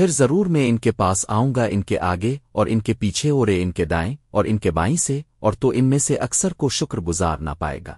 پھر ضرور میں ان کے پاس آؤں گا ان کے آگے اور ان کے پیچھے اورے ان کے دائیں اور ان کے بائیں سے اور تو ان میں سے اکثر کو شکر گزار نہ پائے گا۔